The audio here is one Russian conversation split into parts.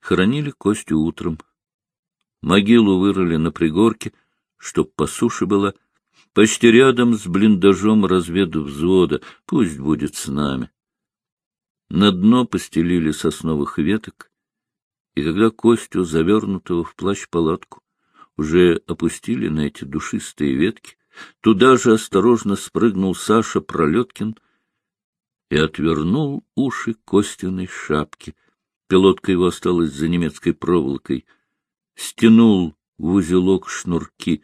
Хоронили Костю утром. Могилу вырыли на пригорке, чтоб по суше была, почти рядом с блиндажом разведу взвода, пусть будет с нами. На дно постелили сосновых веток, и когда Костю, завернутого в плащ-палатку, уже опустили на эти душистые ветки, туда же осторожно спрыгнул Саша Пролеткин и отвернул уши Костиной шапки. Пилотка его осталась за немецкой проволокой. Стянул в узелок шнурки.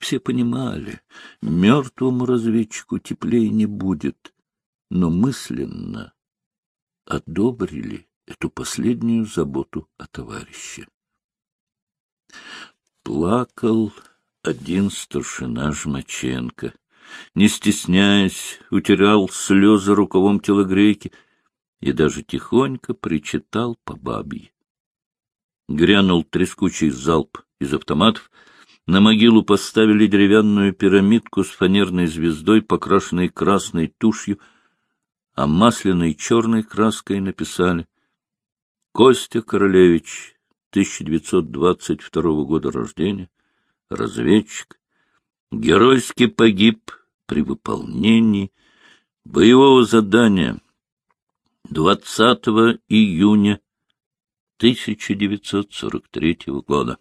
Все понимали, мертвому разведчику теплее не будет, но мысленно одобрили эту последнюю заботу о товарище. Плакал один старшина Жмаченко. Не стесняясь, утирал слезы рукавом телогрейки и даже тихонько причитал по бабье. Грянул трескучий залп из автоматов, на могилу поставили деревянную пирамидку с фанерной звездой, покрашенной красной тушью, а масляной черной краской написали «Костя Королевич, 1922 года рождения, разведчик, геройски погиб при выполнении боевого задания 20 июня 1943 года.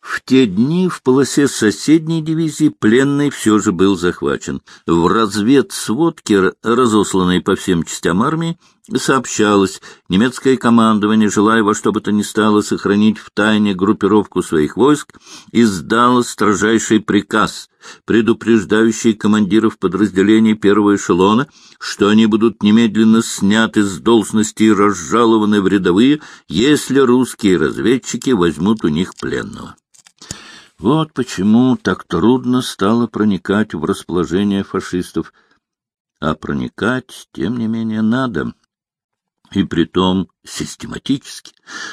В те дни в полосе соседней дивизии пленный все же был захвачен. В разведсводке, разосланной по всем частям армии, сообщалось, немецкое командование, желая во что бы то ни стало сохранить в тайне группировку своих войск, издало строжайший приказ, предупреждающий командиров подразделений первого эшелона, что они будут немедленно сняты с должности и разжалованы в рядовые, если русские разведчики возьмут у них пленного. Вот почему так трудно стало проникать в расположение фашистов. А проникать, тем не менее, надо. И притом систематически.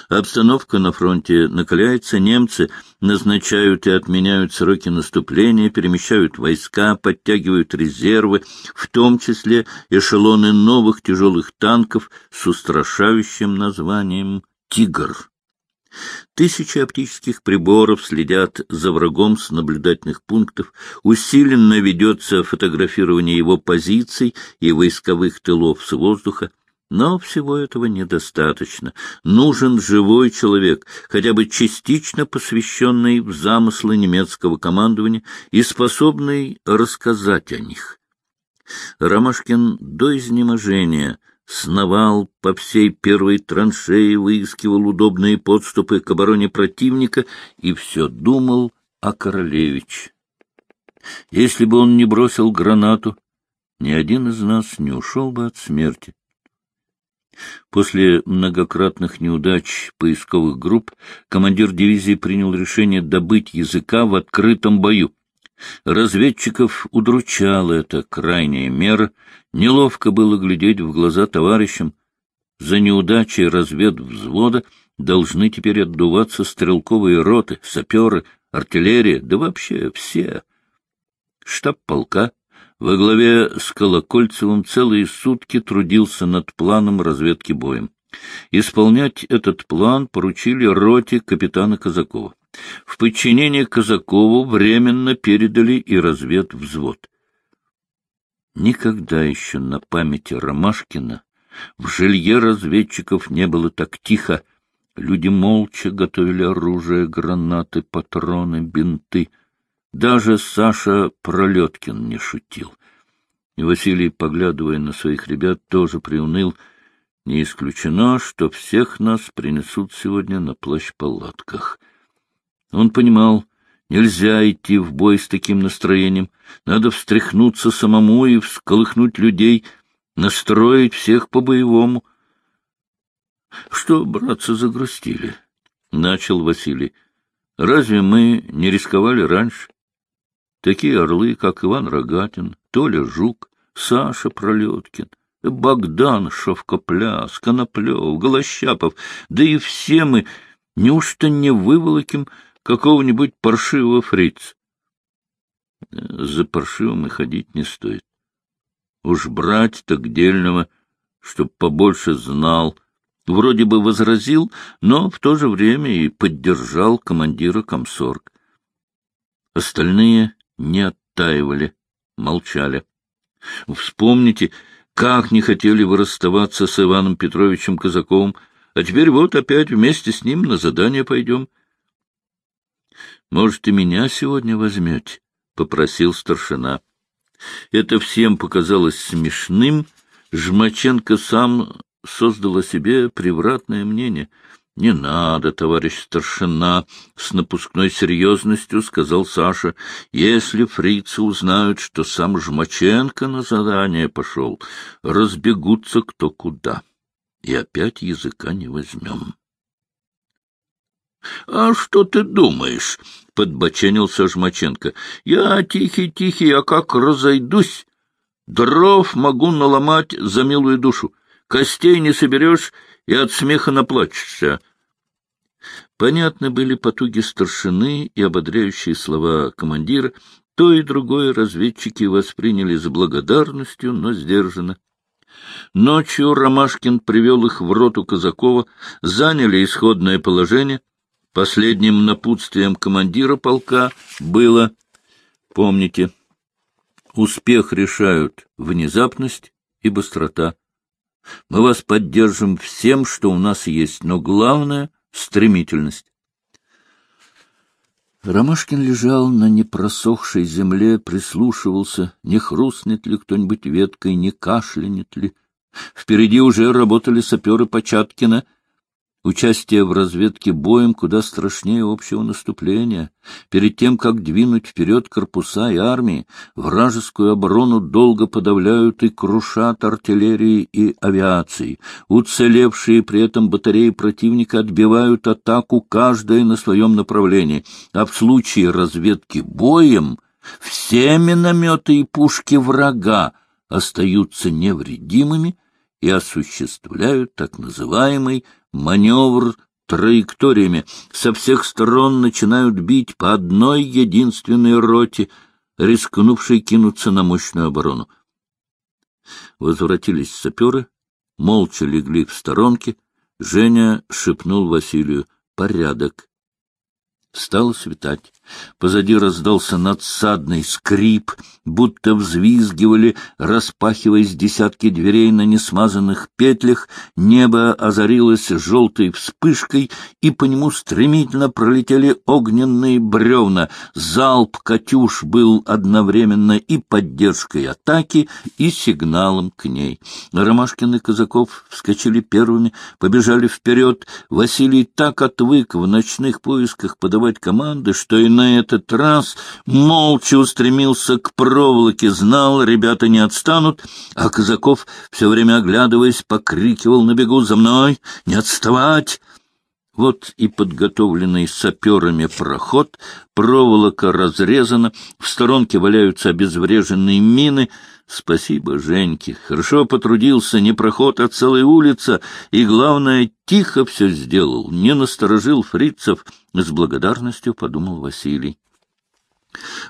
Обстановка на фронте накаляется, немцы назначают и отменяют сроки наступления, перемещают войска, подтягивают резервы, в том числе эшелоны новых тяжелых танков с устрашающим названием «Тигр». Тысячи оптических приборов следят за врагом с наблюдательных пунктов, усиленно ведется фотографирование его позиций и войсковых тылов с воздуха. Но всего этого недостаточно. Нужен живой человек, хотя бы частично посвященный в замыслы немецкого командования и способный рассказать о них. Ромашкин до изнеможения — сновал по всей первой траншеи, выискивал удобные подступы к обороне противника и все думал о Королевиче. Если бы он не бросил гранату, ни один из нас не ушел бы от смерти. После многократных неудач поисковых групп командир дивизии принял решение добыть языка в открытом бою. Разведчиков удручала эта крайняя мера, неловко было глядеть в глаза товарищам. За неудачи разведвзвода должны теперь отдуваться стрелковые роты, саперы, артиллерия, да вообще все. Штаб полка во главе с Колокольцевым целые сутки трудился над планом разведки боем. Исполнять этот план поручили роте капитана Казакова. В подчинение Казакову временно передали и разведвзвод. Никогда еще на памяти Ромашкина в жилье разведчиков не было так тихо. Люди молча готовили оружие, гранаты, патроны, бинты. Даже Саша Пролеткин не шутил. И Василий, поглядывая на своих ребят, тоже приуныл. Не исключено, что всех нас принесут сегодня на плащ-палатках. Он понимал, нельзя идти в бой с таким настроением. Надо встряхнуться самому и всколыхнуть людей, настроить всех по-боевому. — Что, братцы, загрустили? — начал Василий. — Разве мы не рисковали раньше? Такие орлы, как Иван Рогатин, Толя Жук, Саша Пролеткин, Богдан Шовкопляс, Коноплев, Голощапов, да и все мы, неужто не выволоким какого-нибудь паршивого фрица. За паршивым и ходить не стоит. Уж брать так дельного чтоб побольше знал. Вроде бы возразил, но в то же время и поддержал командира комсорг. Остальные не оттаивали, молчали. Вспомните, как не хотели вы расставаться с Иваном Петровичем Казаковым, а теперь вот опять вместе с ним на задание пойдем. — Может, и меня сегодня возьмете? — попросил старшина. Это всем показалось смешным. Жмаченко сам создал о себе превратное мнение. — Не надо, товарищ старшина, — с напускной серьезностью сказал Саша. — Если фрицы узнают, что сам Жмаченко на задание пошел, разбегутся кто куда. И опять языка не возьмем. — А что ты думаешь? — подбоченился Жмаченко. — Я тихий-тихий, а как разойдусь, дров могу наломать за милую душу. Костей не соберешь и от смеха наплачешься. Понятны были потуги старшины и ободряющие слова командира. То и другое разведчики восприняли с благодарностью, но сдержанно. Ночью Ромашкин привел их в роту Казакова, заняли исходное положение — Последним напутствием командира полка было, помните, успех решают внезапность и быстрота. Мы вас поддержим всем, что у нас есть, но главное — стремительность. Ромашкин лежал на непросохшей земле, прислушивался, не хрустнет ли кто-нибудь веткой, не кашлянет ли. Впереди уже работали саперы Початкина — Участие в разведке боем куда страшнее общего наступления. Перед тем, как двинуть вперед корпуса и армии, вражескую оборону долго подавляют и крушат артиллерией и авиацией. Уцелевшие при этом батареи противника отбивают атаку каждая на своем направлении. А в случае разведки боем все минометы и пушки врага остаются невредимыми и осуществляют так называемый маневр траекториями. Со всех сторон начинают бить по одной единственной роте, рискнувшей кинуться на мощную оборону. Возвратились саперы, молча легли в сторонке. Женя шепнул Василию «Порядок». Стало светать. Позади раздался надсадный скрип, будто взвизгивали, распахиваясь десятки дверей на несмазанных петлях, небо озарилось желтой вспышкой, и по нему стремительно пролетели огненные бревна. Залп «Катюш» был одновременно и поддержкой атаки, и сигналом к ней. Ромашкин и Казаков вскочили первыми, побежали вперед. Василий так отвык в ночных поисках подавать команды, что и на этот раз молча устремился к проволоке, знал, ребята не отстанут, а Казаков, все время оглядываясь, покрикивал на бегу «За мной! Не отставать!» Вот и подготовленный саперами проход, проволока разрезана, в сторонке валяются обезвреженные мины. Спасибо, Женьке, хорошо потрудился, не проход, а целая улица, и, главное, тихо все сделал, не насторожил фрицев, с благодарностью подумал Василий.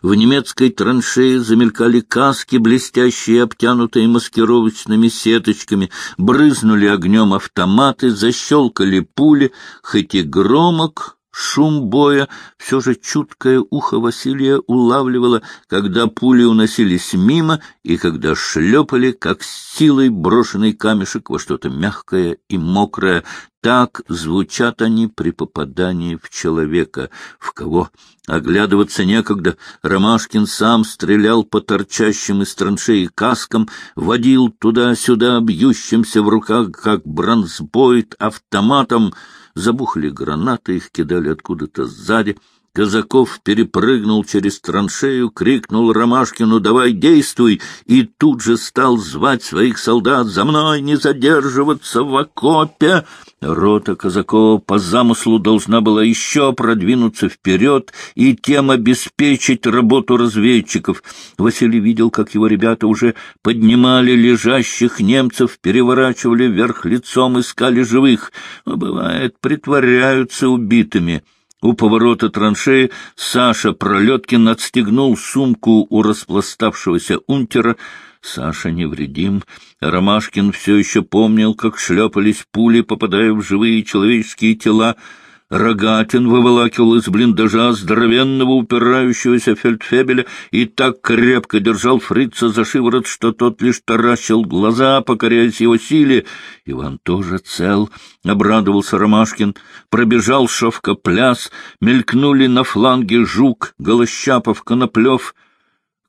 В немецкой траншее замелькали каски, блестящие, обтянутые маскировочными сеточками, брызнули огнем автоматы, защелкали пули, хоть и громок, Шум боя все же чуткое ухо Василия улавливало, когда пули уносились мимо и когда шлепали, как силой брошенный камешек во что-то мягкое и мокрое. Так звучат они при попадании в человека. В кого? Оглядываться некогда. Ромашкин сам стрелял по торчащим из траншеи каскам, водил туда-сюда бьющимся в руках, как бронзбойт, автоматом — Забухли гранаты, их кидали откуда-то сзади. Казаков перепрыгнул через траншею, крикнул Ромашкину «Давай, действуй!» и тут же стал звать своих солдат «За мной не задерживаться в окопе!» Рота казаков по замыслу должна была еще продвинуться вперед и тем обеспечить работу разведчиков. Василий видел, как его ребята уже поднимали лежащих немцев, переворачивали вверх лицом, искали живых. Но, бывает, притворяются убитыми. У поворота траншеи Саша Пролеткин отстегнул сумку у распластавшегося унтера, Саша невредим. Ромашкин все еще помнил, как шлепались пули, попадая в живые человеческие тела. Рогатин выволакивал из блиндажа здоровенного упирающегося фельдфебеля и так крепко держал фрица за шиворот, что тот лишь таращил глаза, покоряясь его силе. Иван тоже цел, — обрадовался Ромашкин. Пробежал шовкопляс, мелькнули на фланге жук, голощапов, коноплев —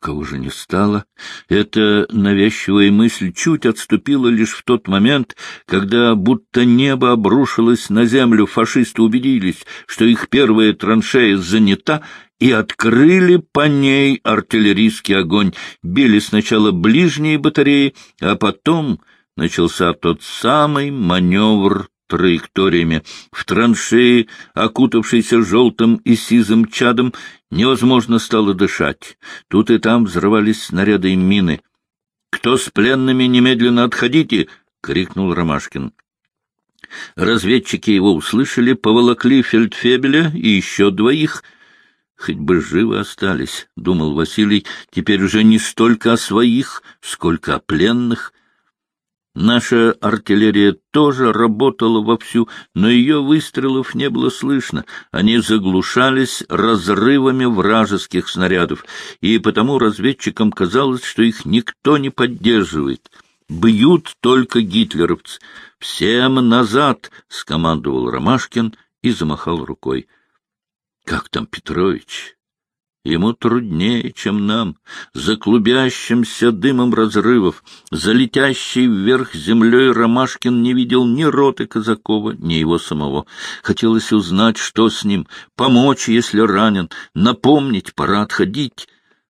кого же не стало. Эта навязчивая мысль чуть отступила лишь в тот момент, когда будто небо обрушилось на землю. Фашисты убедились, что их первая траншея занята, и открыли по ней артиллерийский огонь. Били сначала ближние батареи, а потом начался тот самый маневр траекториями. В траншеи, окутавшейся желтым и сизым чадом, невозможно стало дышать. Тут и там взрывались снаряды и мины. «Кто с пленными, немедленно отходите!» — крикнул Ромашкин. Разведчики его услышали, поволокли фельдфебеля и еще двоих. «Хоть бы живы остались», — думал Василий, — «теперь уже не столько о своих, сколько о пленных». Наша артиллерия тоже работала вовсю, но ее выстрелов не было слышно. Они заглушались разрывами вражеских снарядов, и потому разведчикам казалось, что их никто не поддерживает. Бьют только гитлеровцы. «Всем назад!» — скомандовал Ромашкин и замахал рукой. «Как там Петрович?» Ему труднее, чем нам, за клубящимся дымом разрывов, за летящей вверх землей Ромашкин не видел ни роты Казакова, ни его самого. Хотелось узнать, что с ним, помочь, если ранен, напомнить, пора отходить.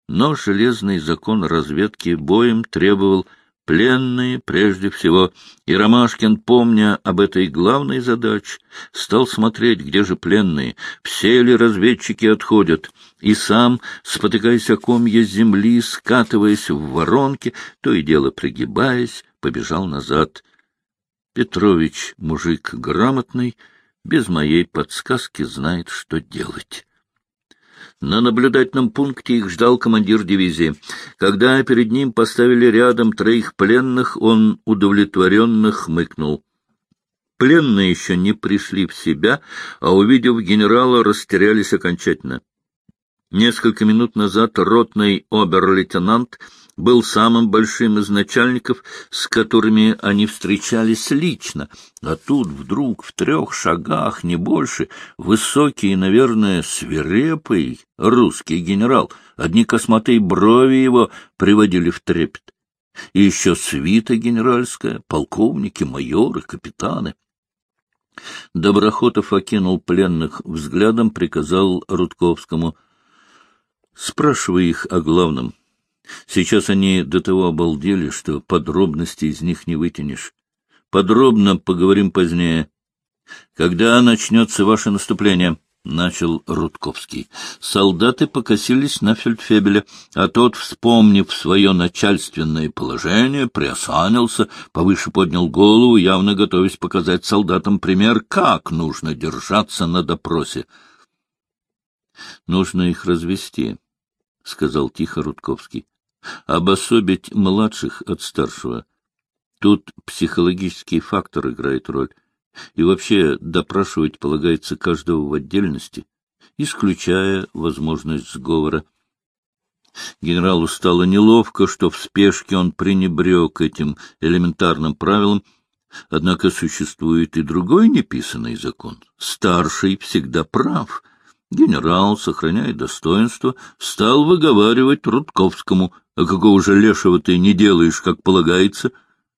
Но железный закон разведки боем требовал — Пленные прежде всего, и Ромашкин, помня об этой главной задаче, стал смотреть, где же пленные, все ли разведчики отходят, и сам, спотыкаясь о комья земли, скатываясь в воронки, то и дело пригибаясь, побежал назад. Петрович, мужик грамотный, без моей подсказки знает, что делать. На наблюдательном пункте их ждал командир дивизии. Когда перед ним поставили рядом троих пленных, он удовлетворенно хмыкнул. Пленные еще не пришли в себя, а, увидев генерала, растерялись окончательно. Несколько минут назад ротный обер-лейтенант был самым большим из начальников, с которыми они встречались лично, а тут вдруг в трех шагах, не больше, высокий наверное, свирепый русский генерал, одни косматые брови его приводили в трепет. И еще свита генеральская, полковники, майоры, капитаны. Доброхотов окинул пленных взглядом, приказал Рудковскому — Спрашивай их о главном. Сейчас они до того обалдели, что подробности из них не вытянешь. Подробно поговорим позднее. Когда начнется ваше наступление? — начал Рудковский. Солдаты покосились на фельдфебеля, а тот, вспомнив свое начальственное положение, приосанился, повыше поднял голову, явно готовясь показать солдатам пример, как нужно держаться на допросе. Нужно их развести, — сказал тихо Рудковский. — Обособить младших от старшего. Тут психологический фактор играет роль. И вообще допрашивать полагается каждого в отдельности, исключая возможность сговора. Генералу стало неловко, что в спешке он пренебрег этим элементарным правилам, однако существует и другой неписанный закон. Старший всегда прав — Генерал, сохраняя достоинство, стал выговаривать Рудковскому, «А какого же лешего ты не делаешь, как полагается?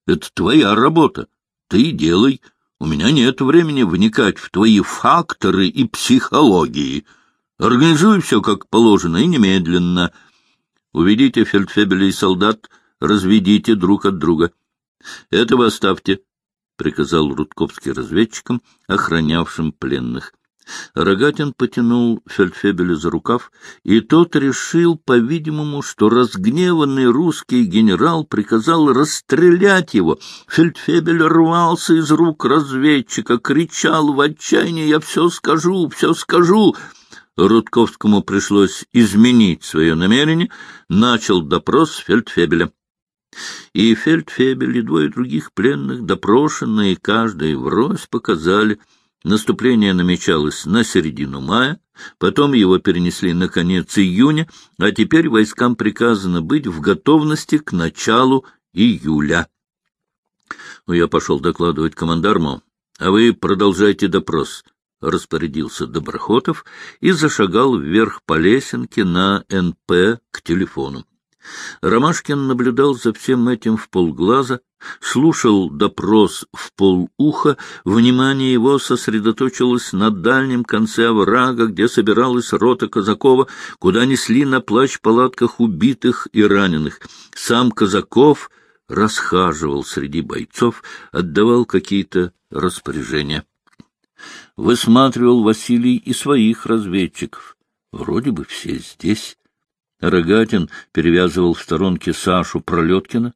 Это твоя работа. Ты делай. У меня нет времени вникать в твои факторы и психологии. Организуй все как положено и немедленно. Уведите фельдфебеля и солдат, разведите друг от друга. Этого оставьте, — приказал Рудковский разведчикам, охранявшим пленных. Рогатин потянул Фельдфебеля за рукав, и тот решил, по-видимому, что разгневанный русский генерал приказал расстрелять его. Фельдфебель рвался из рук разведчика, кричал в отчаянии «Я все скажу, все скажу!» Рудковскому пришлось изменить свое намерение, начал допрос Фельдфебеля. И Фельдфебель, и двое других пленных, допрошенные каждый врозь, показали, наступление намечалось на середину мая, потом его перенесли на конец июня, а теперь войскам приказано быть в готовности к началу июля. Ну, я пошел докладывать командарму, а вы продолжайте допрос, — распорядился Доброхотов и зашагал вверх по лесенке на НП к телефону. Ромашкин наблюдал за всем этим в полглаза, слушал допрос в полуха, внимание его сосредоточилось на дальнем конце оврага, где собиралась рота Казакова, куда несли на плащ-палатках убитых и раненых. Сам Казаков расхаживал среди бойцов, отдавал какие-то распоряжения. Высматривал Василий и своих разведчиков. Вроде бы все здесь. Рогатин перевязывал в сторонке Сашу Пролеткина.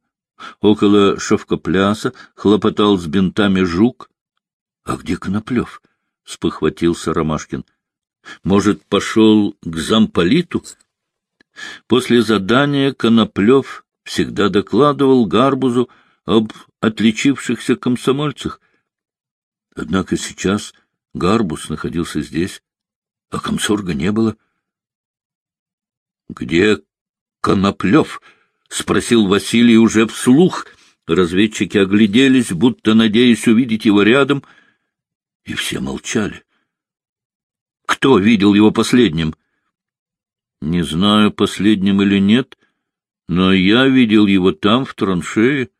Около шовкопляса хлопотал с бинтами жук. — А где Коноплев? — спохватился Ромашкин. — Может, пошел к замполиту? После задания Коноплев всегда докладывал Гарбузу об отличившихся комсомольцах. Однако сейчас Гарбуз находился здесь, а комсорга не было. — Где Коноплев? — спросил Василий уже вслух. Разведчики огляделись, будто надеясь увидеть его рядом, и все молчали. — Кто видел его последним? — Не знаю, последним или нет, но я видел его там, в траншее.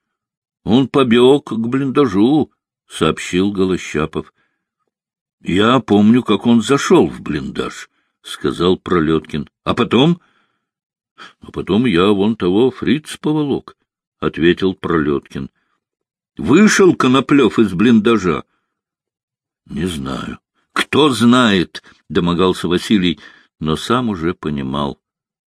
Он побег к блиндажу, — сообщил Голощапов. — Я помню, как он зашел в блиндаж, — сказал Пролеткин. — А потом... — А потом я вон того фриц поволок, — ответил Пролеткин. — Вышел Коноплев из блиндажа. — Не знаю. — Кто знает, — домогался Василий, но сам уже понимал.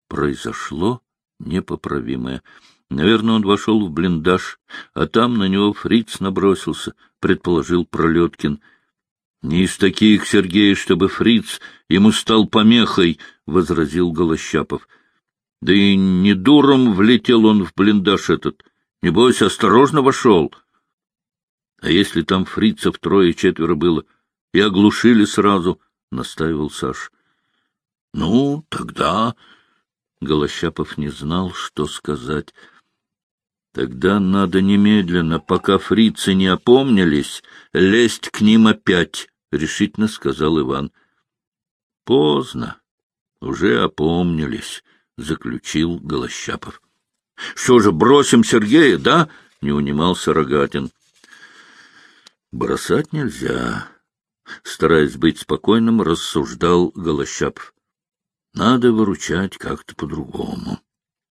Произошло непоправимое. Наверное, он вошел в блиндаж, а там на него фриц набросился, — предположил Пролеткин. — Не из таких, Сергей, чтобы фриц ему стал помехой, — возразил Голощапов. — Да и не дуром влетел он в блиндаж этот. Небось, осторожно вошел. — А если там фрицев трое-четверо было, и оглушили сразу, — настаивал Саш. — Ну, тогда... Голощапов не знал, что сказать. Тогда надо немедленно, пока фрицы не опомнились, лезть к ним опять, — решительно сказал Иван. — Поздно. Уже опомнились, — заключил Голощапов. — Что же, бросим Сергея, да? — не унимался Рогатин. — Бросать нельзя. Стараясь быть спокойным, рассуждал Голощапов. Надо выручать как-то по-другому.